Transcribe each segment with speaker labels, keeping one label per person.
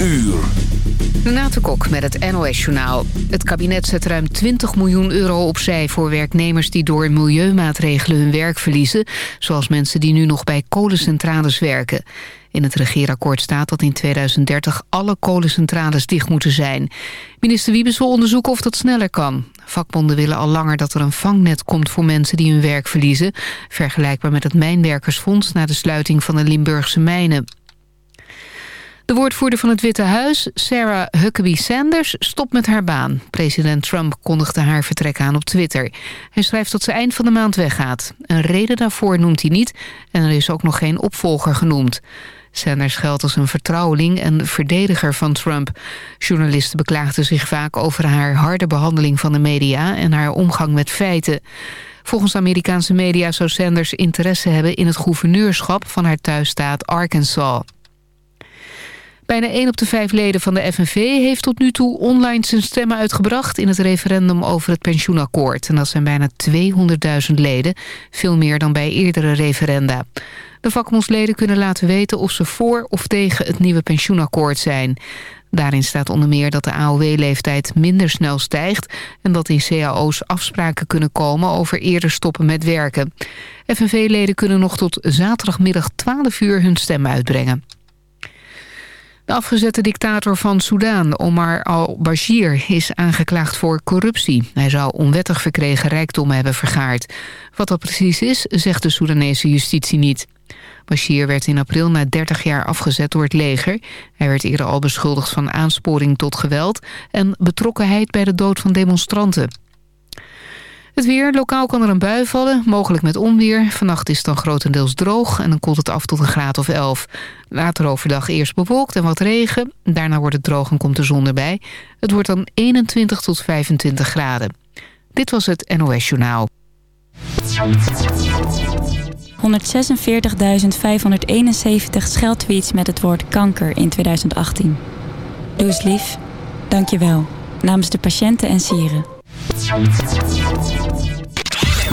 Speaker 1: uur.
Speaker 2: Renate Kok met het NOS Journaal. Het kabinet zet ruim 20 miljoen euro opzij voor werknemers die door milieumaatregelen hun werk verliezen, zoals mensen die nu nog bij kolencentrales werken. In het regeerakkoord staat dat in 2030 alle kolencentrales dicht moeten zijn. Minister Wiebes wil onderzoeken of dat sneller kan. Vakbonden willen al langer dat er een vangnet komt voor mensen die hun werk verliezen, vergelijkbaar met het Mijnwerkersfonds na de sluiting van de Limburgse mijnen. De woordvoerder van het Witte Huis, Sarah Huckabee Sanders, stopt met haar baan. President Trump kondigde haar vertrek aan op Twitter. Hij schrijft dat ze eind van de maand weggaat. Een reden daarvoor noemt hij niet en er is ook nog geen opvolger genoemd. Sanders geldt als een vertrouweling en verdediger van Trump. Journalisten beklaagden zich vaak over haar harde behandeling van de media... en haar omgang met feiten. Volgens Amerikaanse media zou Sanders interesse hebben... in het gouverneurschap van haar thuisstaat Arkansas. Bijna 1 op de vijf leden van de FNV heeft tot nu toe online zijn stemmen uitgebracht in het referendum over het pensioenakkoord. En dat zijn bijna 200.000 leden, veel meer dan bij eerdere referenda. De vakbondsleden kunnen laten weten of ze voor of tegen het nieuwe pensioenakkoord zijn. Daarin staat onder meer dat de AOW-leeftijd minder snel stijgt... en dat in cao's afspraken kunnen komen over eerder stoppen met werken. FNV-leden kunnen nog tot zaterdagmiddag 12 uur hun stem uitbrengen. De afgezette dictator van Soudaan, Omar al-Bashir, is aangeklaagd voor corruptie. Hij zou onwettig verkregen rijkdom hebben vergaard. Wat dat precies is, zegt de Soedanese justitie niet. Bashir werd in april na 30 jaar afgezet door het leger. Hij werd eerder al beschuldigd van aansporing tot geweld... en betrokkenheid bij de dood van demonstranten. Het weer, lokaal kan er een bui vallen, mogelijk met onweer. Vannacht is het dan grotendeels droog en dan koelt het af tot een graad of 11. Later overdag eerst bewolkt en wat regen. Daarna wordt het droog en komt de zon erbij. Het wordt dan 21 tot 25 graden. Dit was het NOS Journaal.
Speaker 3: 146.571 scheldtweets met het woord kanker in 2018. Doe eens lief. Dank je wel. Namens de patiënten en sieren.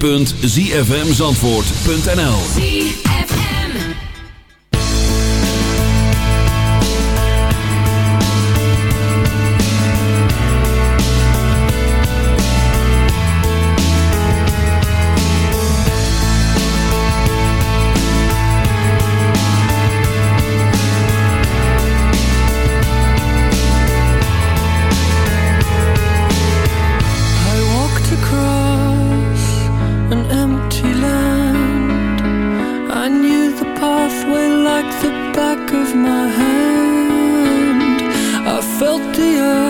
Speaker 4: www.zfmzandvoort.nl felt the earth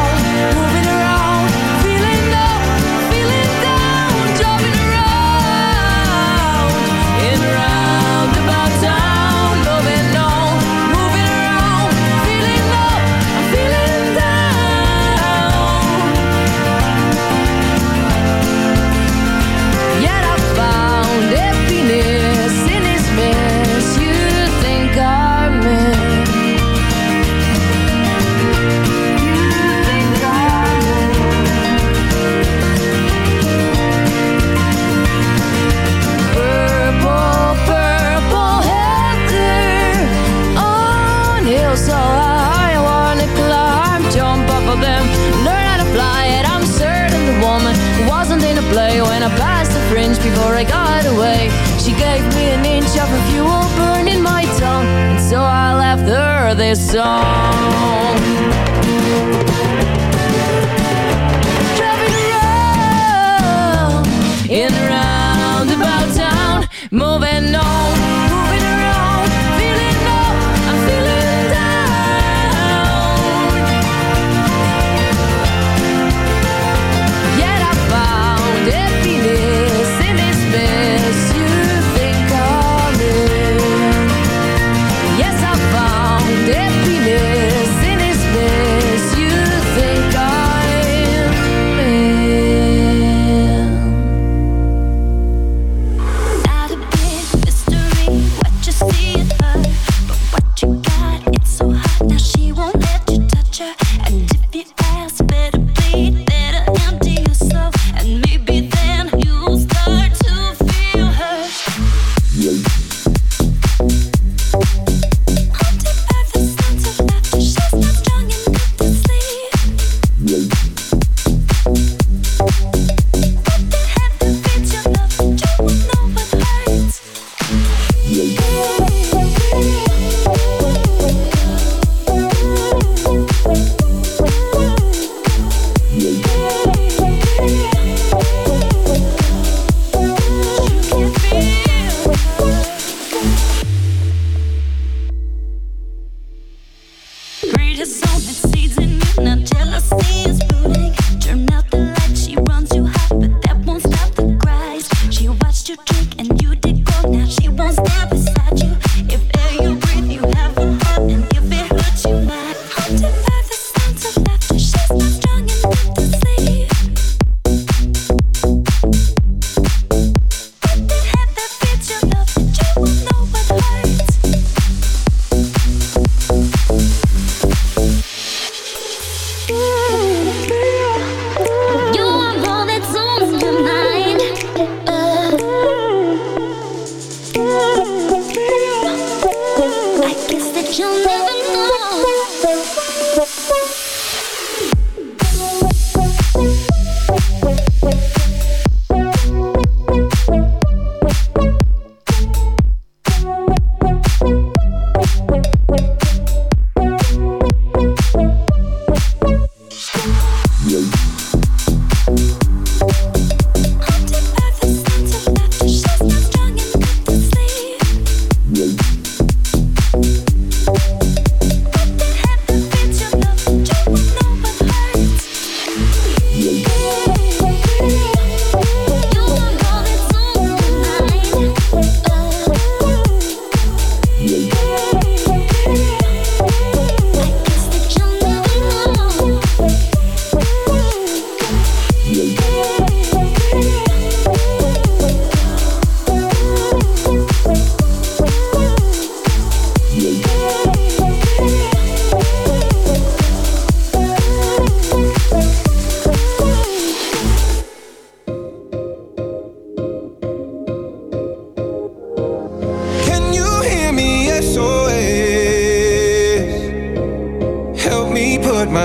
Speaker 5: She gave me an inch of her fuel burning my tongue, and so I left her this song.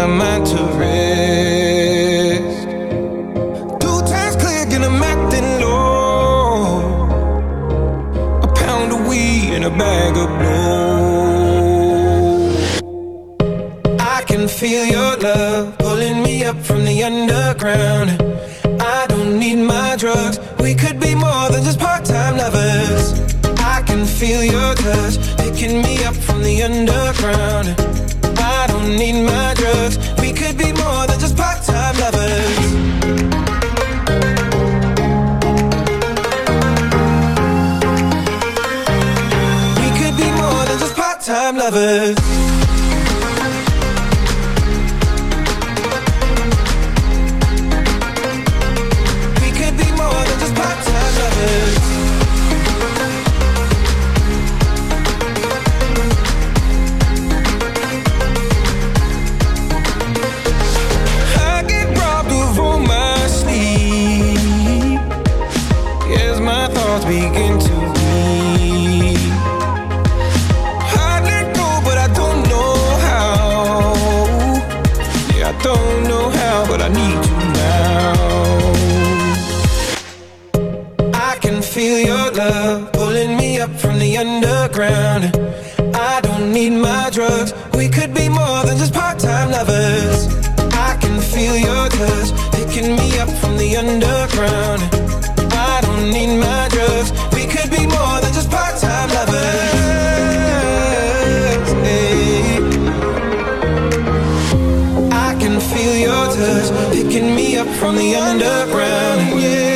Speaker 6: meant to
Speaker 7: reach touch, picking me up from the underground. Yeah.